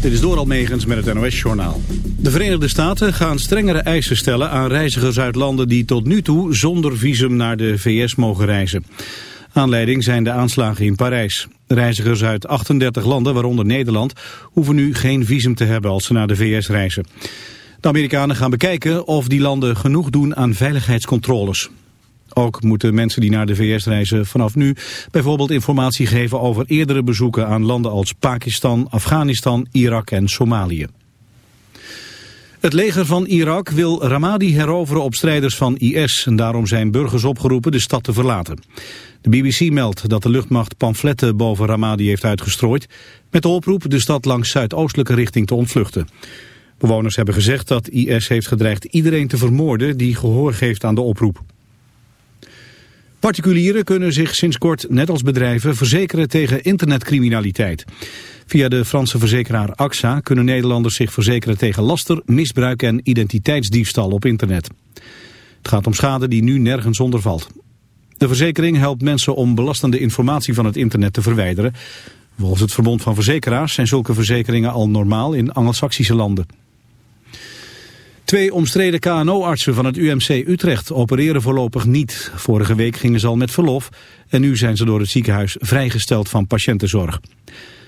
Dit is Doral Megens met het NOS-journaal. De Verenigde Staten gaan strengere eisen stellen aan reizigers uit landen die tot nu toe zonder visum naar de VS mogen reizen. Aanleiding zijn de aanslagen in Parijs. Reizigers uit 38 landen, waaronder Nederland, hoeven nu geen visum te hebben als ze naar de VS reizen. De Amerikanen gaan bekijken of die landen genoeg doen aan veiligheidscontroles. Ook moeten mensen die naar de VS reizen vanaf nu bijvoorbeeld informatie geven over eerdere bezoeken aan landen als Pakistan, Afghanistan, Irak en Somalië. Het leger van Irak wil Ramadi heroveren op strijders van IS en daarom zijn burgers opgeroepen de stad te verlaten. De BBC meldt dat de luchtmacht pamfletten boven Ramadi heeft uitgestrooid met de oproep de stad langs zuidoostelijke richting te ontvluchten. Bewoners hebben gezegd dat IS heeft gedreigd iedereen te vermoorden die gehoor geeft aan de oproep. Particulieren kunnen zich sinds kort, net als bedrijven, verzekeren tegen internetcriminaliteit. Via de Franse verzekeraar AXA kunnen Nederlanders zich verzekeren tegen laster, misbruik en identiteitsdiefstal op internet. Het gaat om schade die nu nergens onder valt. De verzekering helpt mensen om belastende informatie van het internet te verwijderen. Volgens het Verbond van Verzekeraars zijn zulke verzekeringen al normaal in Anglo-Saxische landen. Twee omstreden KNO-artsen van het UMC Utrecht opereren voorlopig niet. Vorige week gingen ze al met verlof en nu zijn ze door het ziekenhuis vrijgesteld van patiëntenzorg.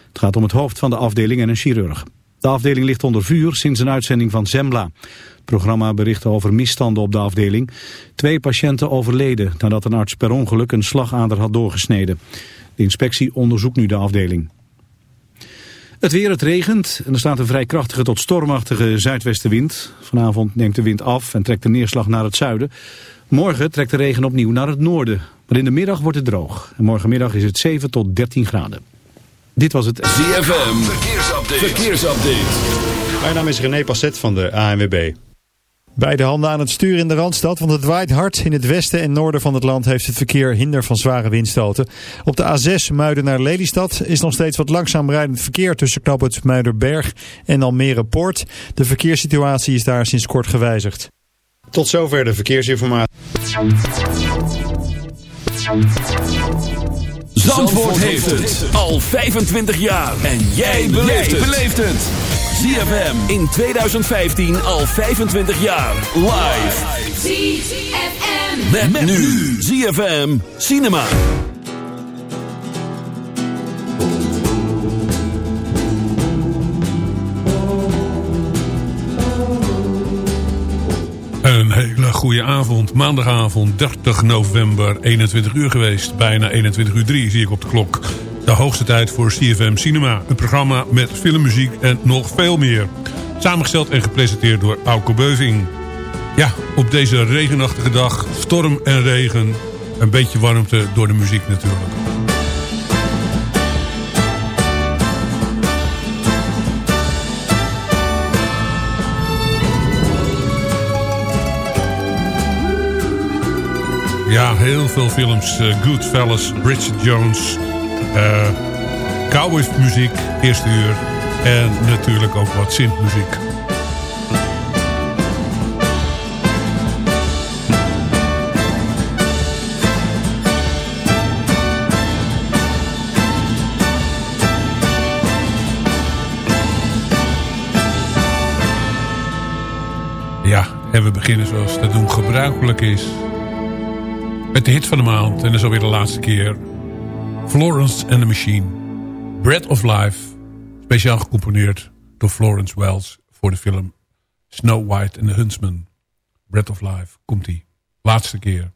Het gaat om het hoofd van de afdeling en een chirurg. De afdeling ligt onder vuur sinds een uitzending van Zembla. Het programma berichtte over misstanden op de afdeling. Twee patiënten overleden nadat een arts per ongeluk een slagader had doorgesneden. De inspectie onderzoekt nu de afdeling. Het weer, het regent en er staat een vrij krachtige tot stormachtige zuidwestenwind. Vanavond neemt de wind af en trekt de neerslag naar het zuiden. Morgen trekt de regen opnieuw naar het noorden. Maar in de middag wordt het droog. En morgenmiddag is het 7 tot 13 graden. Dit was het ZFM Verkeersupdate. Verkeersupdate. Mijn naam is René Passet van de ANWB. Beide handen aan het stuur in de Randstad, want het waait hard. In het westen en noorden van het land heeft het verkeer hinder van zware windstoten. Op de A6 Muiden naar Lelystad is nog steeds wat langzaam rijdend verkeer tussen het Muiderberg en Almere Poort. De verkeerssituatie is daar sinds kort gewijzigd. Tot zover de verkeersinformatie. Zandvoort heeft het al 25 jaar en jij beleeft het. ZFM in 2015 al 25 jaar. Live. ZFM. Met, met nu. ZFM Cinema. Een hele goede avond. Maandagavond 30 november, 21 uur geweest. Bijna 21 uur 3 zie ik op de klok. De hoogste tijd voor CFM Cinema. Een programma met filmmuziek en nog veel meer. Samengesteld en gepresenteerd door Auko Beuving. Ja, op deze regenachtige dag, storm en regen. Een beetje warmte door de muziek natuurlijk. Ja, heel veel films. Uh, Goodfellas, Bridget Jones... Uh, cowboy muziek, eerste uur. En natuurlijk ook wat synthmuziek. Ja, en we beginnen zoals dat doen gebruikelijk is. Met de hit van de maand. En dat is alweer de laatste keer. Florence and the Machine. Bread of Life. Speciaal gecomponeerd door Florence Wells voor de film Snow White and the Huntsman. Bread of Life. Komt-ie. Laatste keer.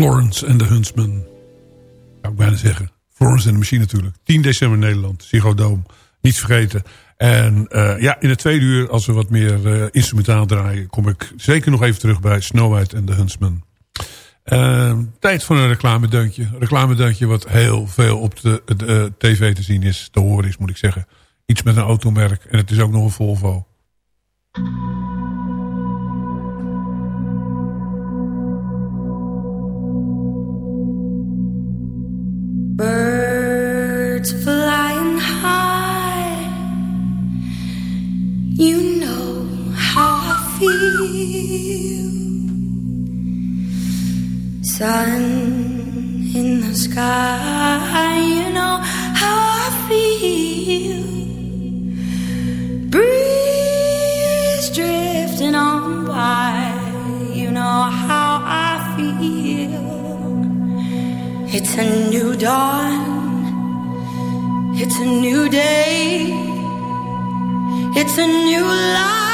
Florence en de Huntsman. Zou ik bijna zeggen. Florence en de Machine natuurlijk. 10 december Nederland. Ziggo. Niet vergeten. En uh, ja, in het tweede uur, als we wat meer uh, instrumentaal draaien... kom ik zeker nog even terug bij Snow White en de Huntsman. Uh, tijd voor een reclamedeuntje. Reclamedeuntje wat heel veel op de, de tv te zien is. Te horen is, moet ik zeggen. Iets met een automerk. En het is ook nog een Volvo. Birds flying high, you know how I feel. Sun in the sky, you know how I feel. It's a new dawn. It's a new day. It's a new life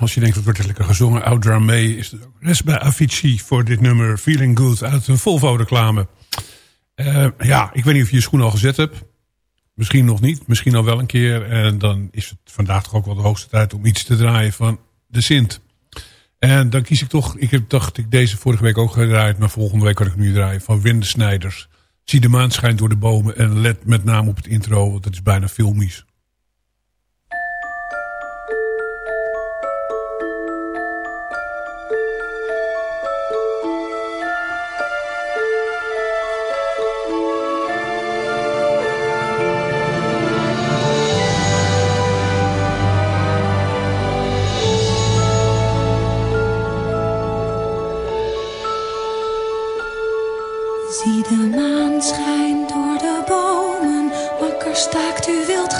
Als je denkt, wat wordt er lekker gezongen. Audra May is het ook Avicii voor dit nummer Feeling Good uit een Volvo reclame. Eh, ja, ik weet niet of je je schoen al gezet hebt. Misschien nog niet, misschien al wel een keer. En dan is het vandaag toch ook wel de hoogste tijd om iets te draaien van de Sint. En dan kies ik toch, ik heb dacht ik deze vorige week ook gedraaid, maar volgende week kan ik nu draaien van Winde Snijders. Zie de maan schijnt door de bomen en let met name op het intro, want het is bijna filmisch. U wild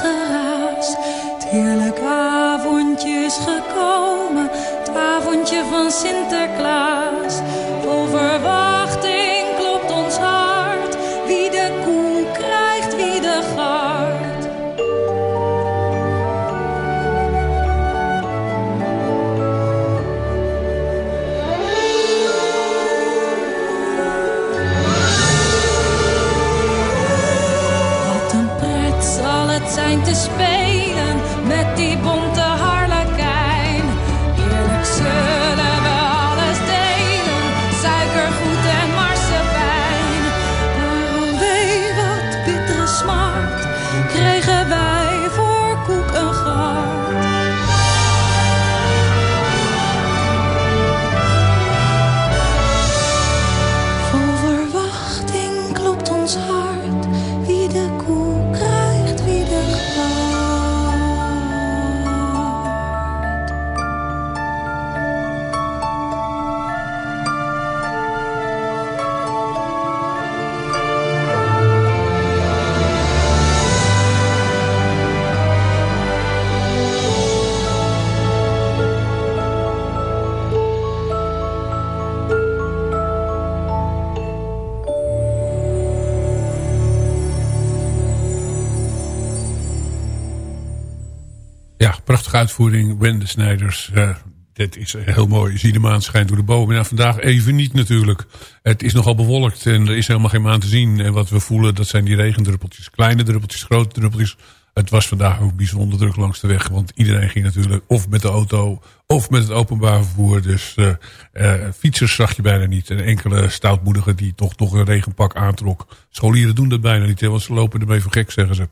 uitvoering. Wende Snijders. eh, dit is heel mooi. Zie de maan schijnt door de bomen. Nou, vandaag even niet natuurlijk. Het is nogal bewolkt en er is helemaal geen maan te zien. En wat we voelen, dat zijn die regendruppeltjes. Kleine druppeltjes, grote druppeltjes. Het was vandaag ook bijzonder druk langs de weg. Want iedereen ging natuurlijk of met de auto of met het openbaar vervoer. Dus eh, eh, fietsers zag je bijna niet. En enkele stoutmoedigen die toch, toch een regenpak aantrok. Scholieren doen dat bijna niet, want ze lopen ermee voor gek, zeggen ze.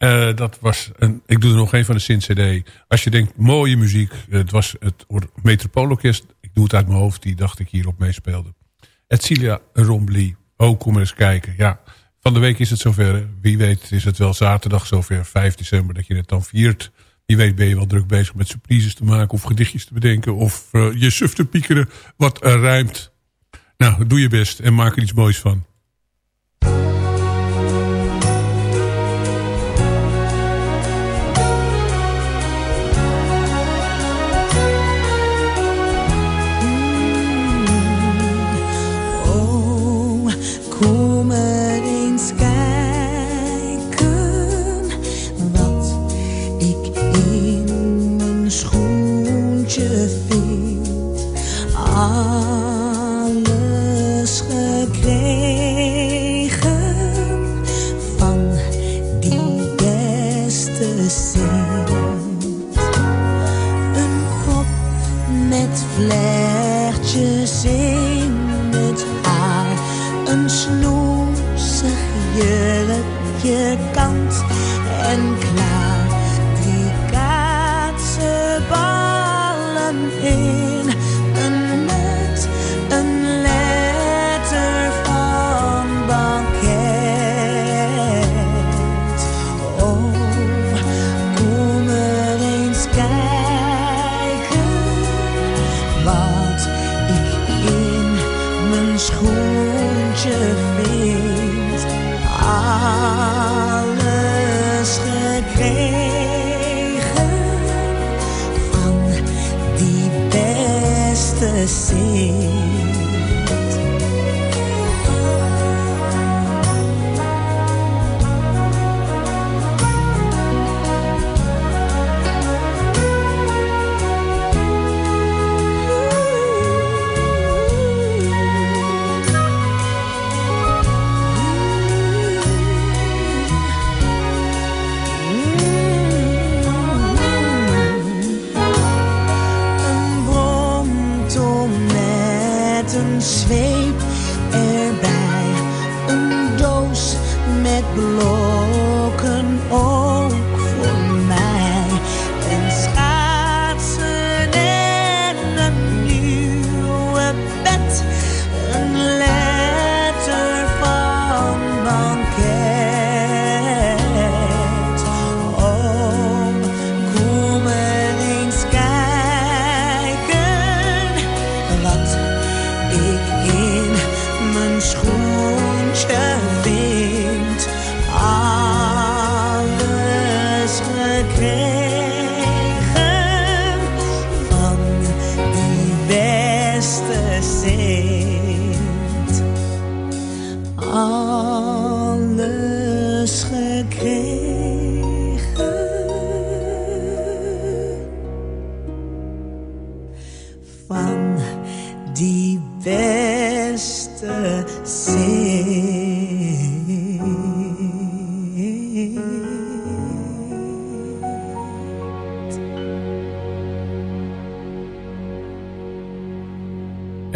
Eh, dat was een, ik doe er nog geen van de Sint CD. Als je denkt, mooie muziek. Het was het Metropoolorkest. Ik doe het uit mijn hoofd. Die dacht ik hierop meespeelde. Etcilia Rombly. Oh, kom eens kijken. Ja, van de week is het zover. Wie weet is het wel zaterdag zover. 5 december dat je het dan viert. Wie weet ben je wel druk bezig met surprises te maken. Of gedichtjes te bedenken. Of eh, je suf te piekeren wat er rijmt. Nou, doe je best. En maak er iets moois van.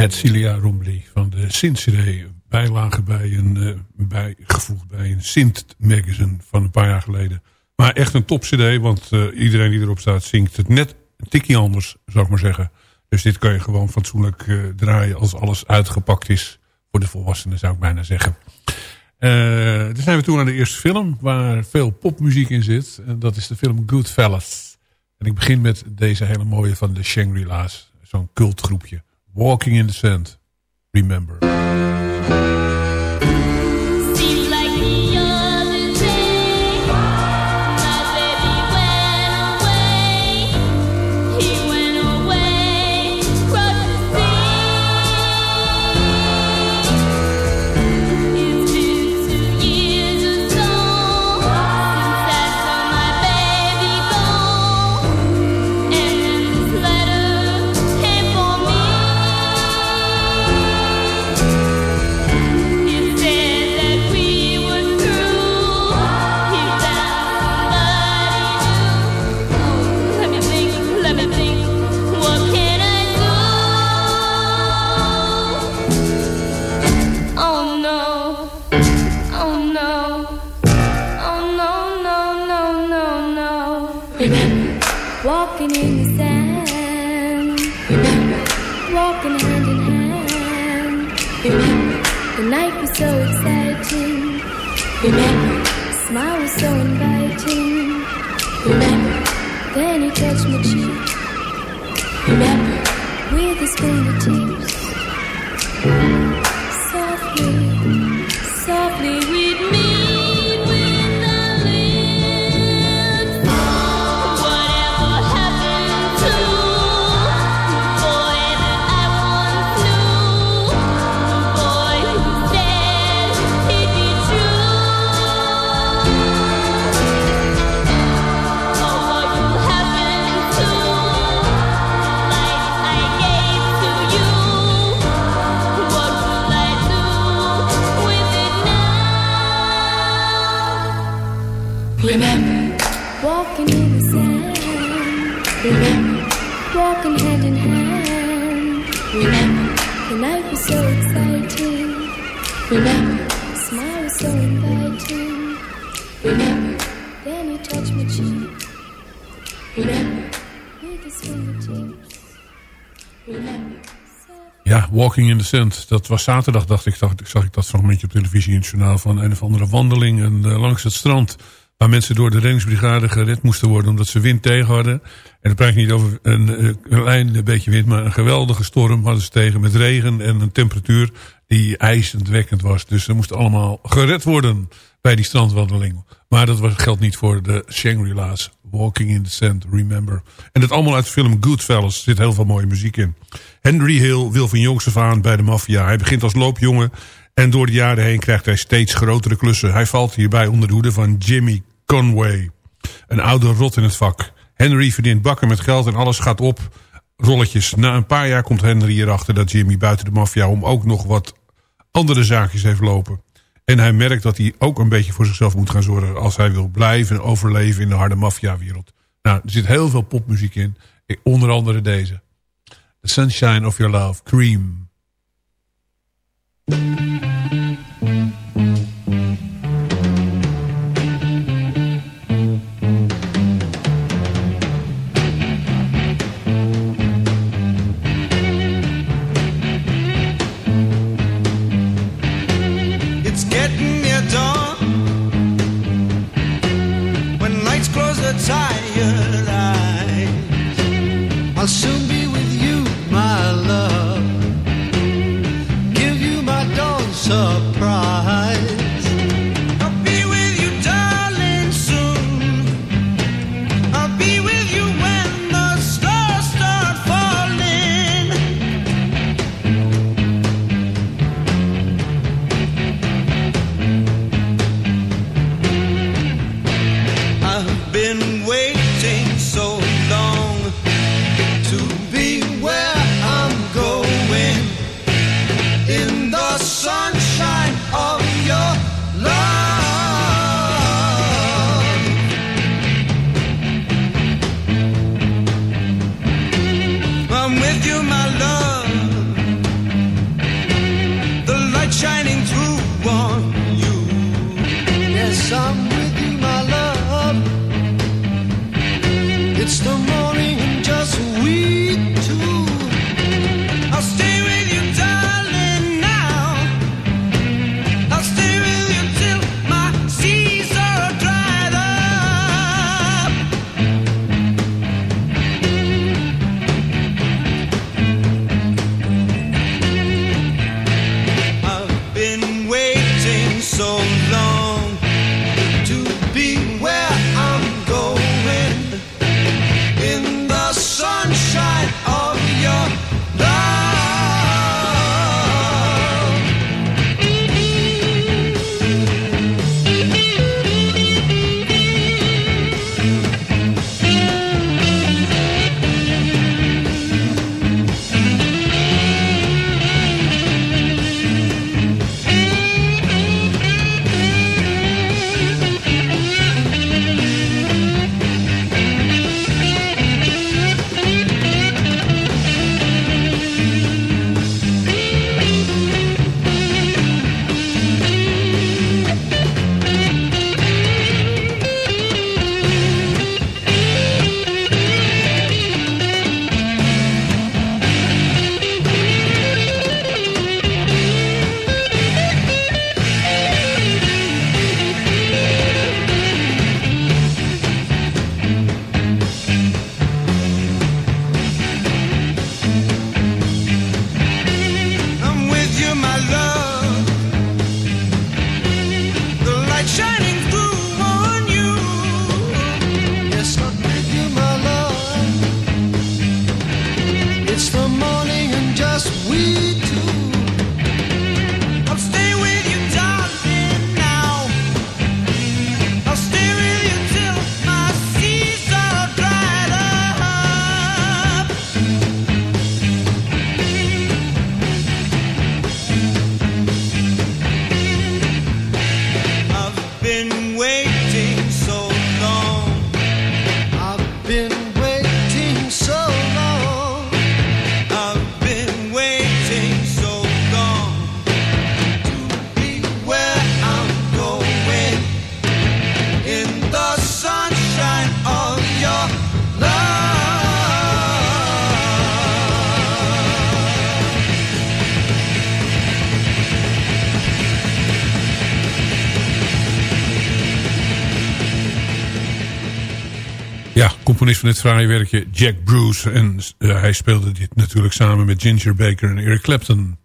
het Cilia van de Sint-CD. Bijlage bij een, uh, bijgevoegd bij een Sint-magazine van een paar jaar geleden. Maar echt een top-CD, want eh, iedereen die erop staat zingt het net een tikje anders, zou ik maar zeggen. Dus dit kun je gewoon fatsoenlijk eh, draaien als alles uitgepakt is. Voor de volwassenen zou ik bijna zeggen. Uh, dan zijn we toe aan de eerste film waar veel popmuziek in zit. En dat is de film Goodfellas. En ik begin met deze hele mooie van de Shangri-La's. Zo'n cultgroepje. Walking in the Sand. Remember. spinning Walking in the Sand. Dat was zaterdag, dacht ik, dacht, zag ik dat fragmentje op televisie in het journaal... van een of andere wandeling en, uh, langs het strand... waar mensen door de reddingsbrigade gered moesten worden... omdat ze wind tegen hadden. En dan praat ik niet over een, een klein beetje wind... maar een geweldige storm hadden ze tegen met regen en een temperatuur... die ijzendwekkend was. Dus ze moesten allemaal gered worden bij die strandwandeling. Maar dat geldt niet voor de Shangri-La's. Walking in the Sand, Remember. En dat allemaal uit de film Goodfellas. Er zit heel veel mooie muziek in. Henry Hill wil van jongs af aan bij de maffia. Hij begint als loopjongen. En door de jaren heen krijgt hij steeds grotere klussen. Hij valt hierbij onder de hoede van Jimmy Conway. Een oude rot in het vak. Henry verdient bakken met geld en alles gaat op rolletjes. Na een paar jaar komt Henry erachter dat Jimmy buiten de maffia... om ook nog wat andere zaakjes heeft lopen. En hij merkt dat hij ook een beetje voor zichzelf moet gaan zorgen... als hij wil blijven overleven in de harde maffiawereld. Nou, er zit heel veel popmuziek in. Onder andere deze. The Sunshine of Your Love, Cream. Componist van dit fraaie werkje Jack Bruce. En uh, hij speelde dit natuurlijk samen met Ginger Baker en Eric Clapton.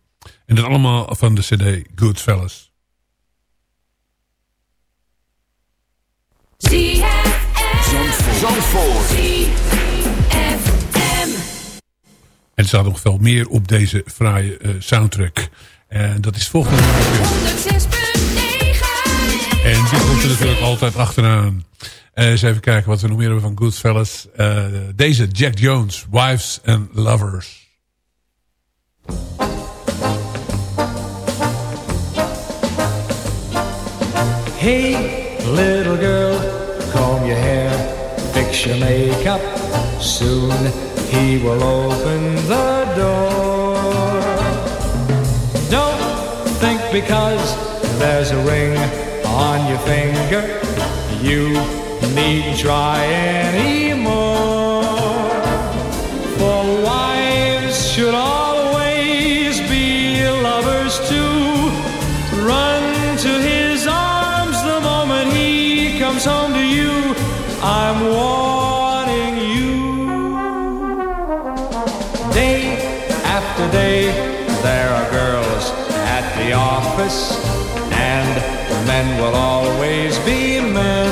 En dat allemaal van de cd Goodfellas. En er staat nog veel meer op deze fraaie uh, soundtrack. En dat is volgende En die komt er natuurlijk altijd achteraan. Uh, eens even kijken wat we nog meer hebben van Goodfellas. Uh, deze Jack Jones, Wives and Lovers. Hey, little girl, comb your hair, fix your makeup. Soon he will open the door. Don't think because there's a ring on your finger, you needn't try anymore. For wives should always be lovers too. Run to his arms the moment he comes home to you. I'm warning you. Day after day, there are girls at the office, and men will always be men.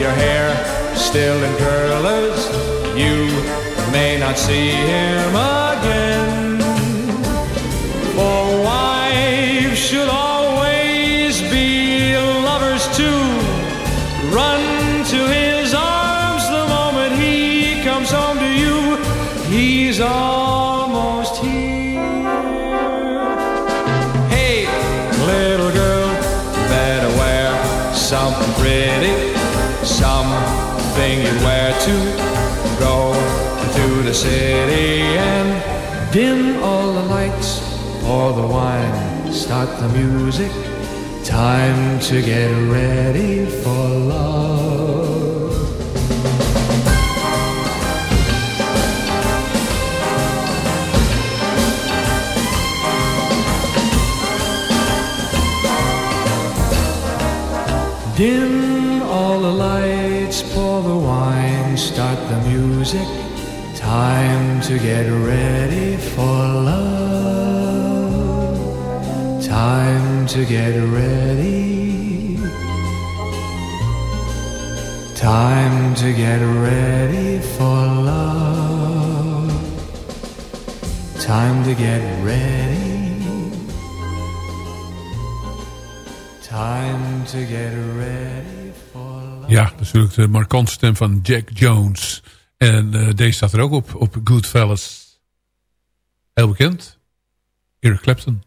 Your hair still in curlers. You may not see him again. The city and dim all the lights, pour the wine, start the music. Time to get ready for love. Dim to get ready for love. Time to get ready. Time to get ready for love. Time to get ready. Time to get ready for love. Ja, natuurlijk de markante stem van Jack Jones. En uh, deze staat er ook op, op Goodfellas. Heel bekend. Eric Clapton.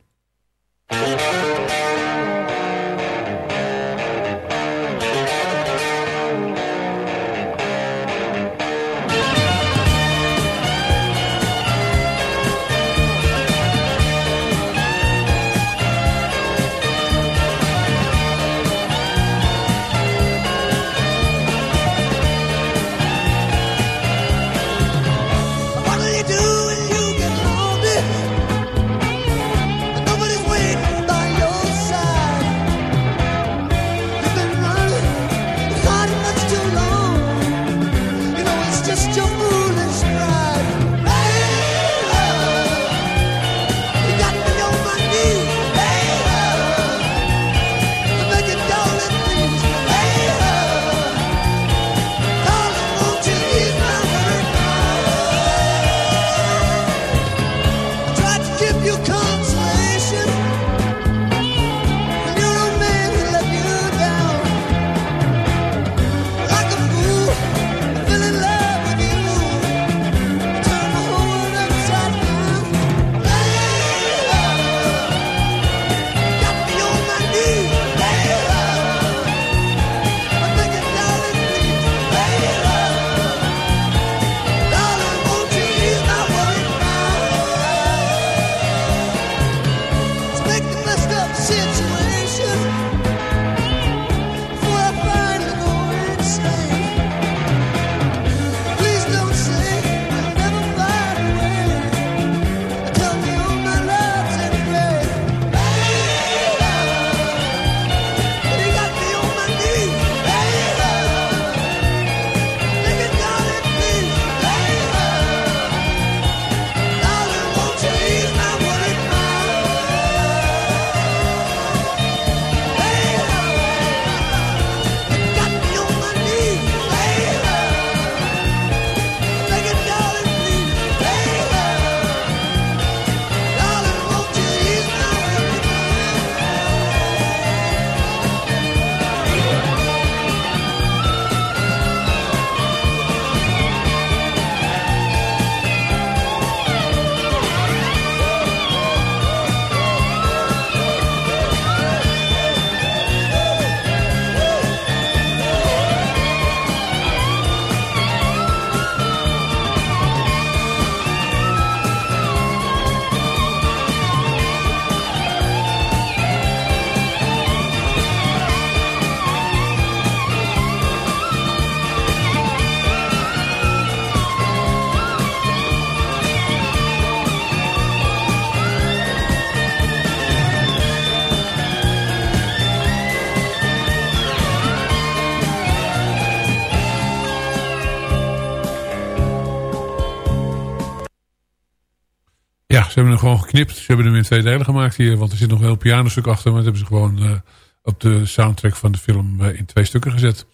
Gewoon geknipt. Ze hebben hem in twee delen gemaakt hier. Want er zit nog een heel pianostuk achter. Maar dat hebben ze gewoon eh, op de soundtrack van de film eh, in twee stukken gezet.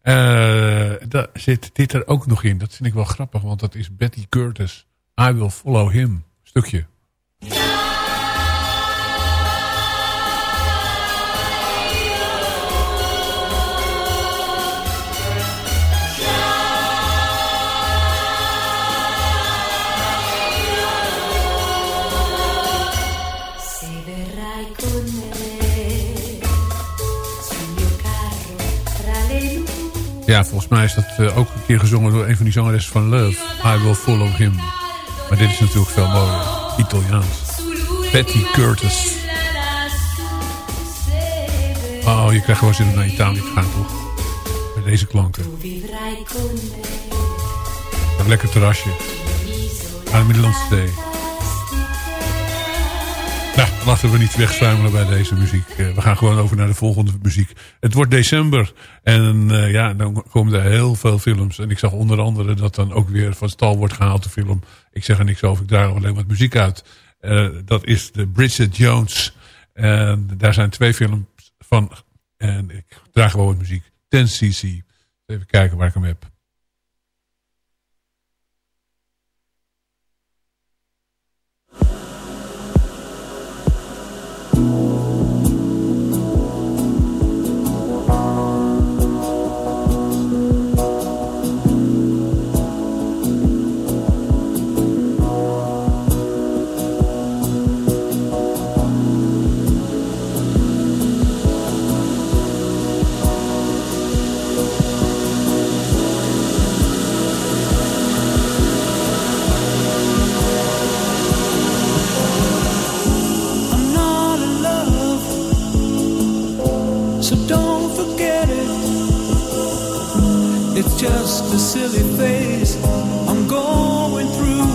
Eh, daar zit dit er ook nog in. Dat vind ik wel grappig. Want dat is Betty Curtis. I Will Follow Him. Stukje. Ja, volgens mij is dat eh, ook een keer gezongen door een van die zangeressen van Love. I Will Follow Him. Maar dit is natuurlijk veel mooier. Italiaans. Betty Curtis. Oh, je krijgt gewoon zin om naar Italië te gaan, toch? Met deze klanken. Een lekker terrasje. Aan de Middellandse Zee. Laten we niet wegzuimelen bij deze muziek. Eh, we gaan gewoon over naar de volgende muziek. Het wordt december en eh, ja, dan komen er heel veel films. En ik zag onder andere dat dan ook weer van stal wordt gehaald de film. Ik zeg er niks over, ik draag alleen wat muziek uit. Eh, dat is de Bridget Jones. En daar zijn twee films van. En ik draag gewoon wat muziek. 10cc. Even kijken waar ik hem heb. Just a silly phase I'm going through.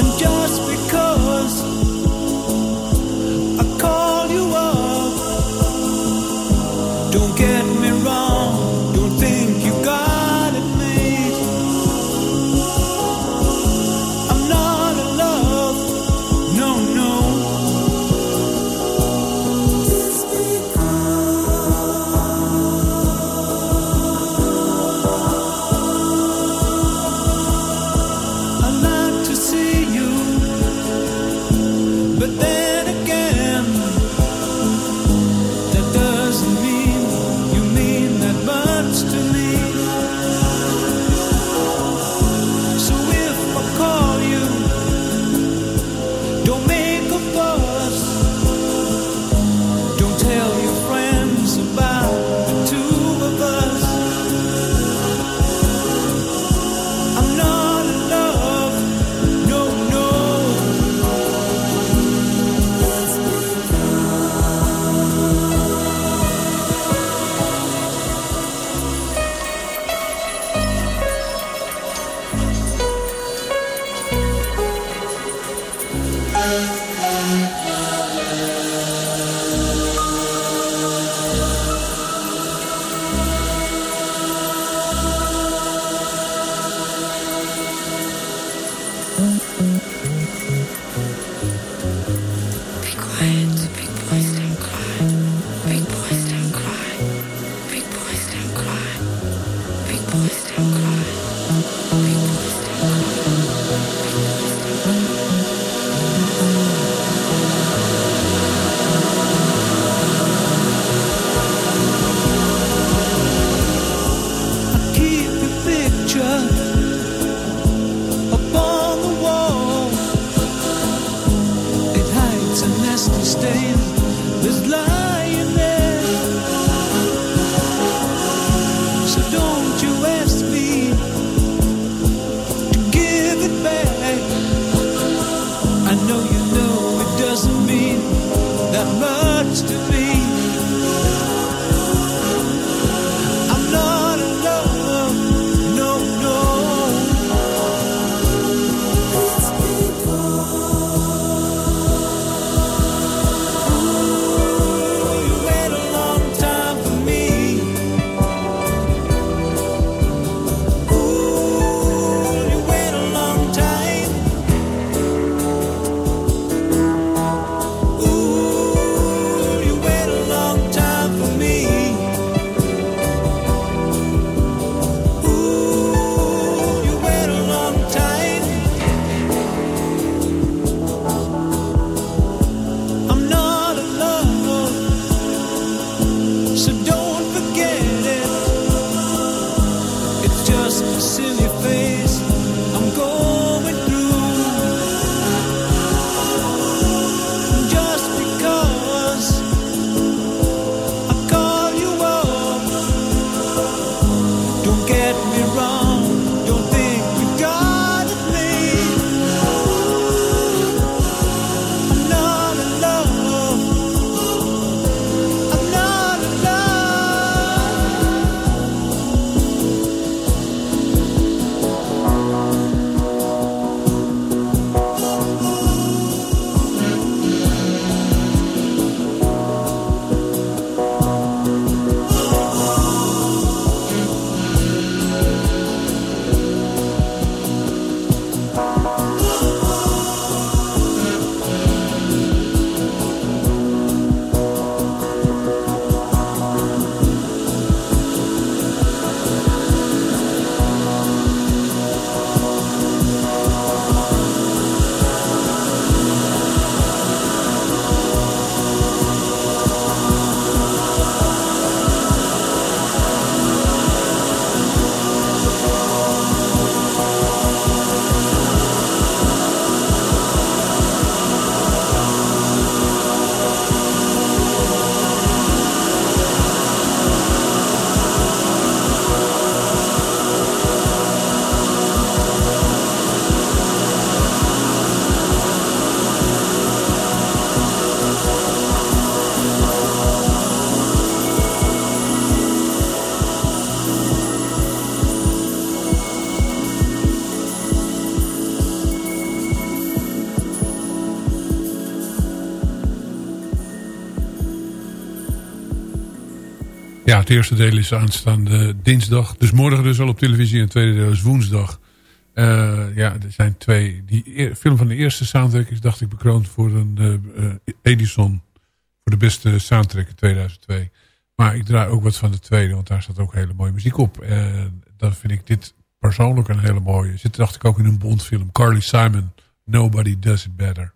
And just because I call you up, don't get me wrong, eerste deel is aanstaande dinsdag. Dus morgen dus al op televisie. En het tweede deel is woensdag. Eh, ja, er zijn twee. Die film van de eerste soundtrack is, dacht ik, bekroond voor een eh, eh, Edison. Voor de beste soundtrack in 2002. Maar ik draai ook wat van de tweede, want daar staat ook hele mooie muziek op. En dan vind ik dit persoonlijk een hele mooie. Zit dacht ik ook in een Bondfilm. Carly Simon, Nobody Does It Better.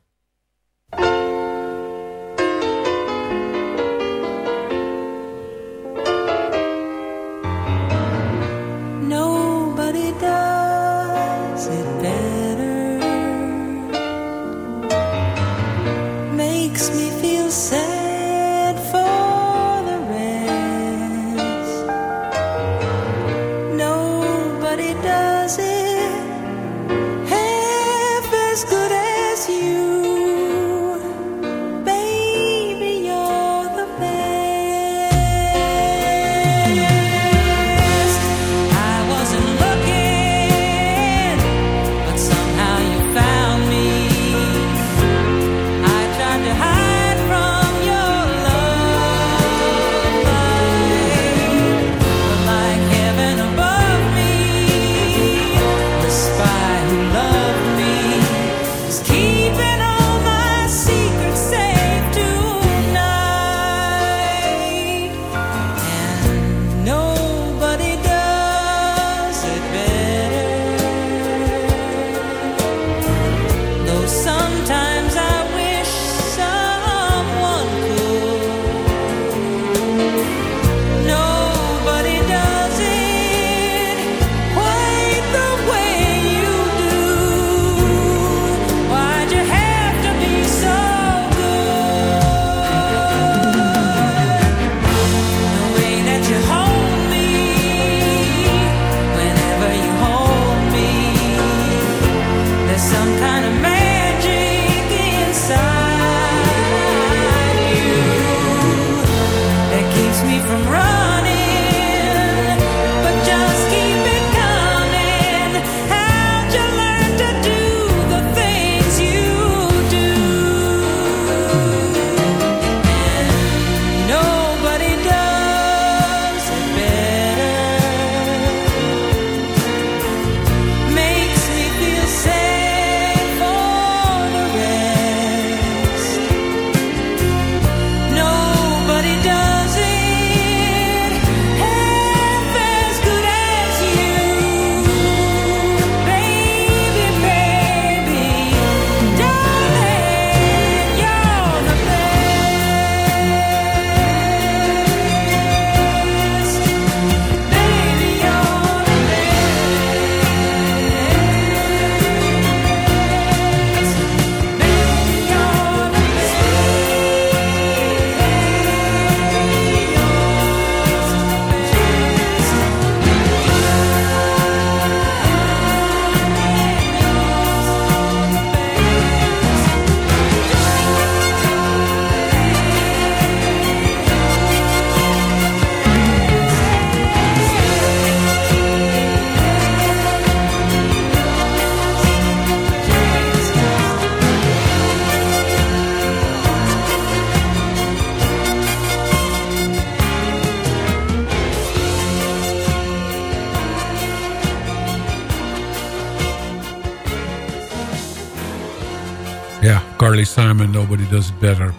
Nobody Does It Better.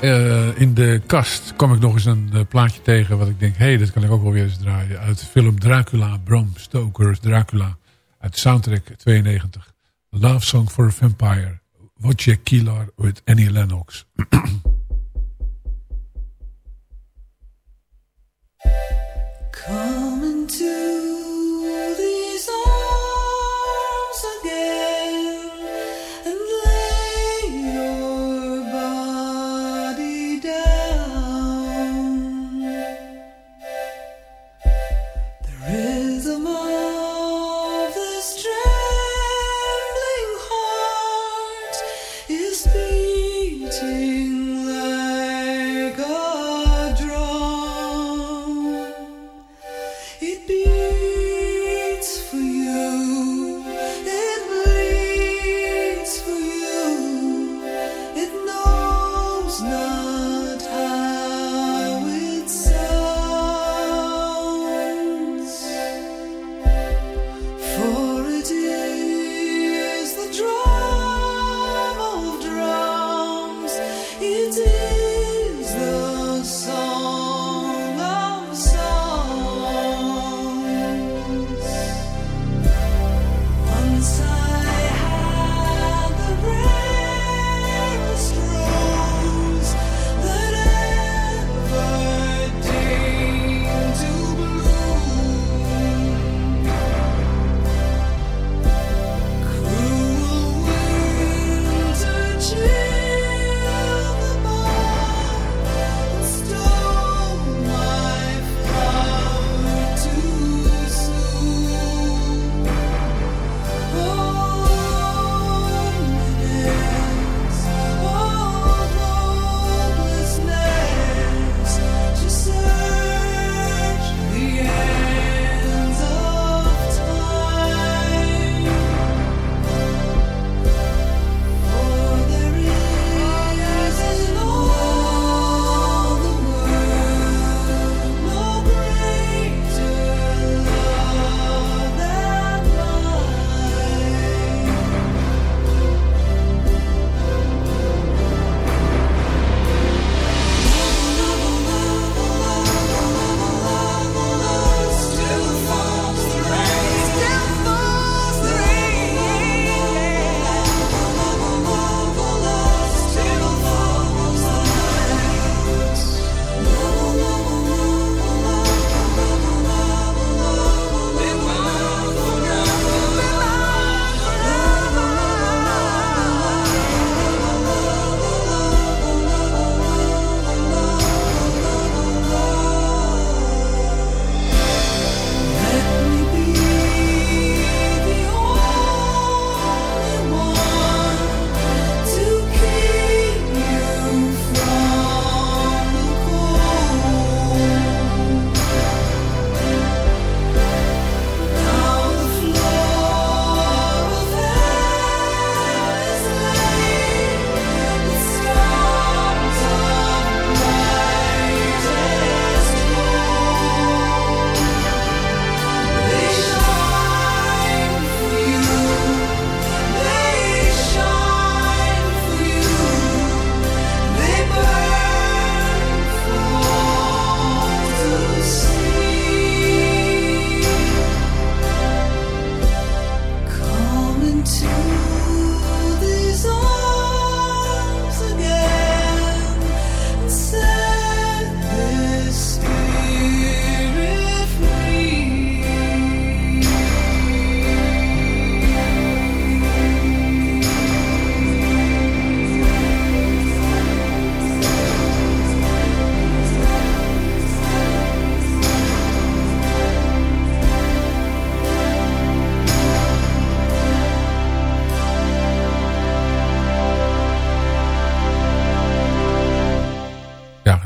Eh, in de kast kwam ik nog eens een eh, plaatje tegen... wat ik denk, hé, hey, dat kan ik ook wel weer eens draaien. Uit de film Dracula, Bram Stoker's Dracula. Uit soundtrack 92. Love Song for a Vampire. Wojciech Kilar with Annie Lennox.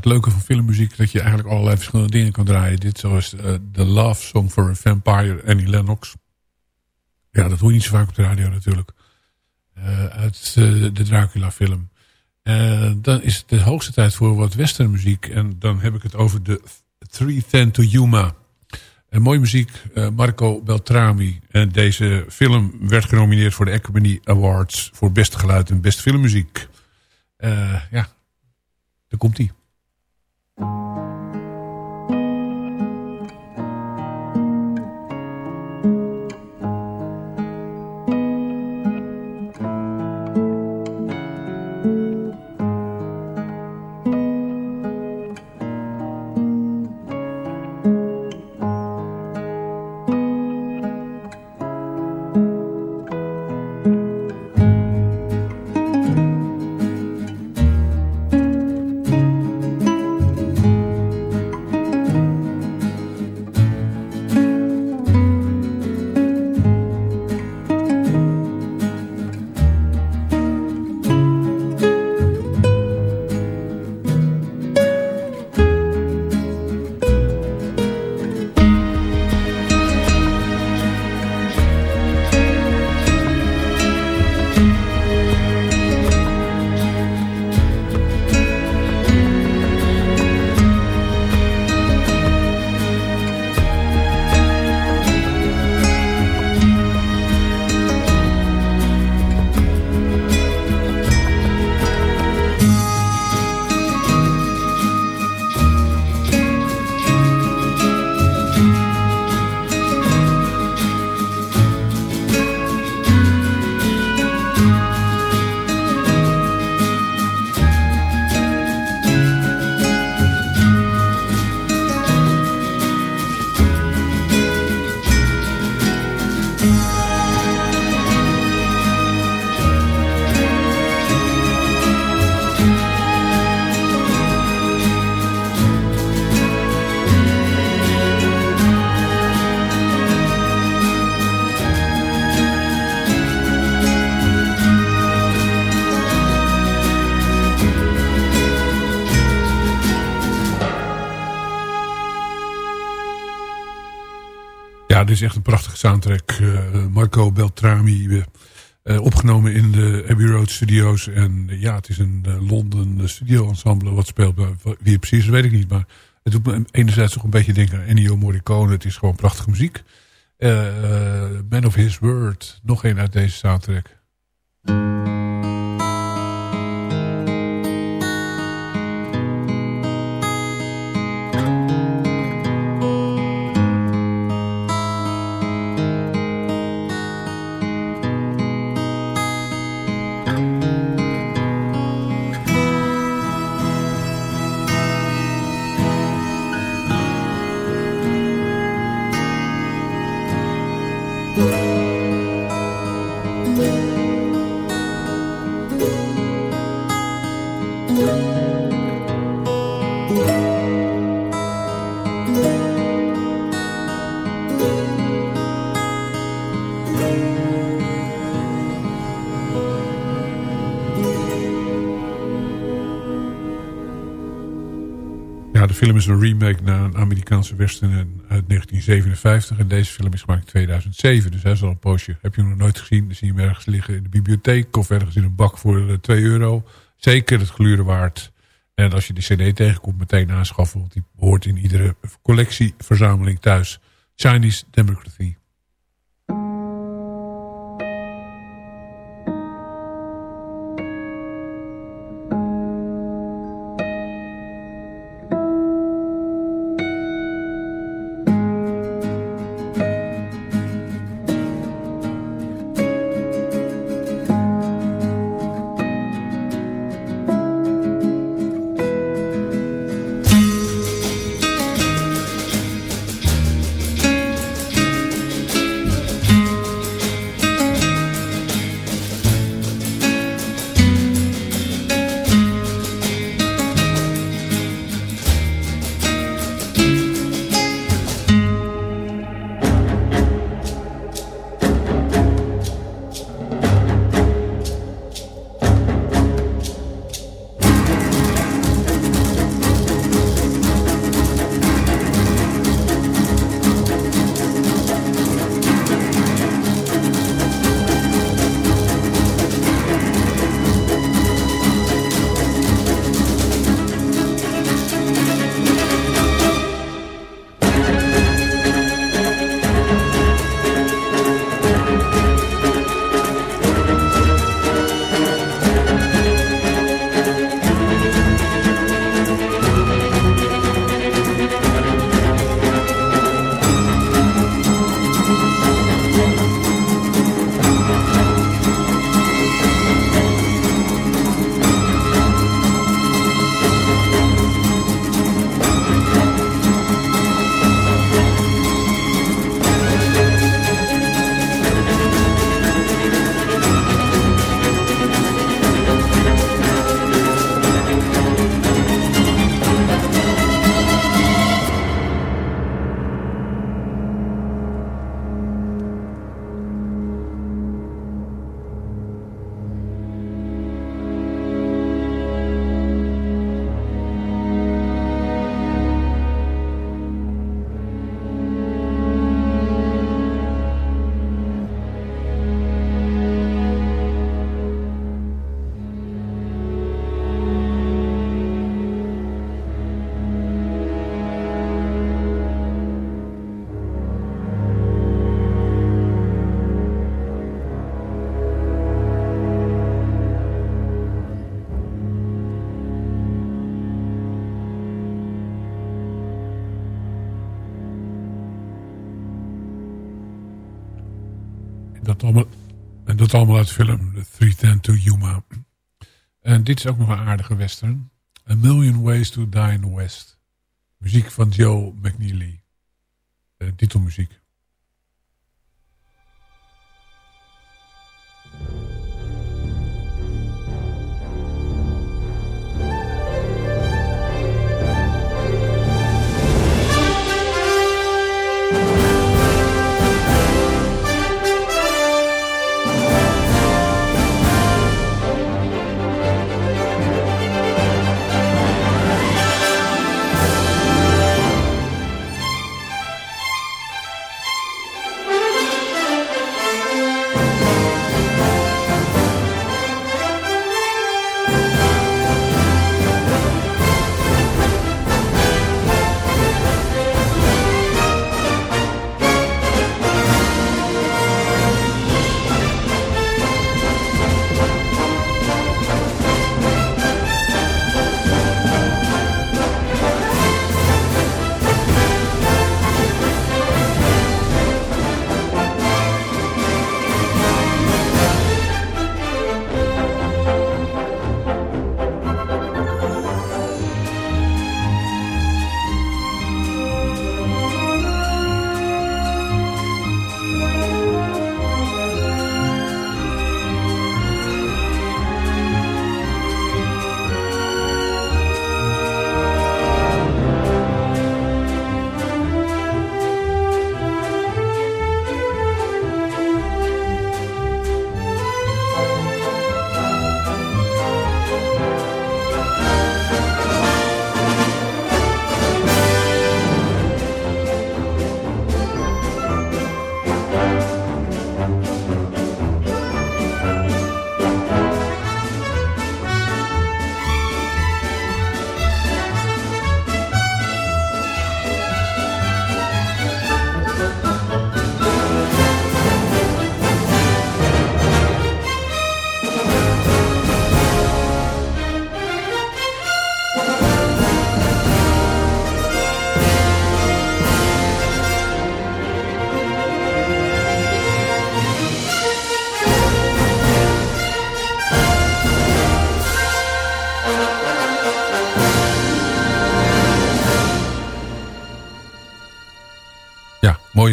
het leuke van filmmuziek... dat je eigenlijk allerlei verschillende dingen kan draaien. Dit zoals uh, The Love Song for a Vampire, Annie Lennox. Ja, dat hoor je niet zo vaak op de radio natuurlijk. Uh, uit uh, de Dracula film. dan is het de hoogste tijd voor wat westernmuziek. En dan heb ik het over de 310 to Yuma. En mooie muziek, Marco Beltrami. En deze film werd genomineerd voor de Academy Awards... voor beste geluid en beste filmmuziek. ja, daar komt hij. Ja, dit is echt een prachtige soundtrack. Uh, Marco Beltrami, uh, opgenomen in de Abbey Road Studios. En ja, het is een Londen studio ensemble wat speelt. Wie het precies, weet ik niet. Maar het doet me enerzijds toch een beetje denken aan Ennio Morricone. Het is gewoon prachtige muziek. Man of His Word, nog een uit deze soundtrack. Film is een remake naar een Amerikaanse western uit 1957. En deze film is gemaakt in 2007. Dus hij is al een poosje. Heb je hem nog nooit gezien? Dan zie je hem ergens liggen in de bibliotheek. Of ergens in een bak voor 2 eh, euro. Zeker het gluren waard. En als je die cd tegenkomt meteen aanschaffen. Want die hoort in iedere collectieverzameling thuis. Chinese Democracy. Dat allemaal film The 310 to Yuma. En dit is ook nog een aardige western. A Million Ways to Die in the West. Muziek van Joe McNeely. Eh, titelmuziek.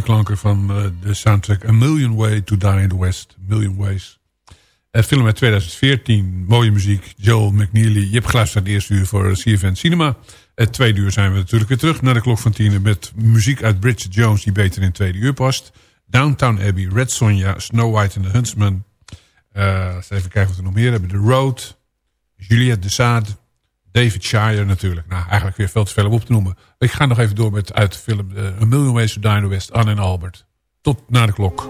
Klanken van eh, de soundtrack A Million Way to Die in the West. Million Ways. Het film uit 2014, mooie muziek, Joel McNeely. Je hebt geluisterd het eerste uur voor CFN Cinema. Het tweede uur zijn we natuurlijk weer terug naar de klok van tien... met muziek uit Bridget Jones die beter in het tweede uur past. Downtown Abbey, Red Sonja, Snow White and the Huntsman. Eh, eens even kijken wat we nog meer hebben. The Road, Juliette de Sade, David Shire natuurlijk. Nou, eigenlijk weer veel te veel op te noemen. Ik ga nog even door met uit de film eh, A Million Ways to Die West, Anne en Albert. Tot na de klok.